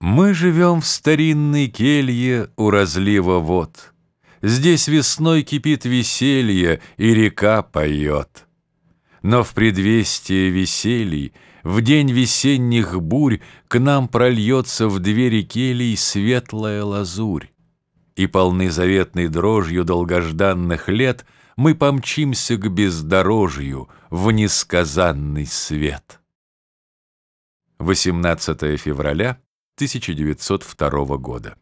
Мы живем в старинной келье у разлива вод. Здесь весной кипит веселье, и река поет. Но в предвестие веселий, в день весенних бурь К нам прольется в двери келий светлая лазурь. И полны заветной дрожью долгожданных лет Мы помчимся к бездорожью в несказанный свет. 18 февраля 1902 года.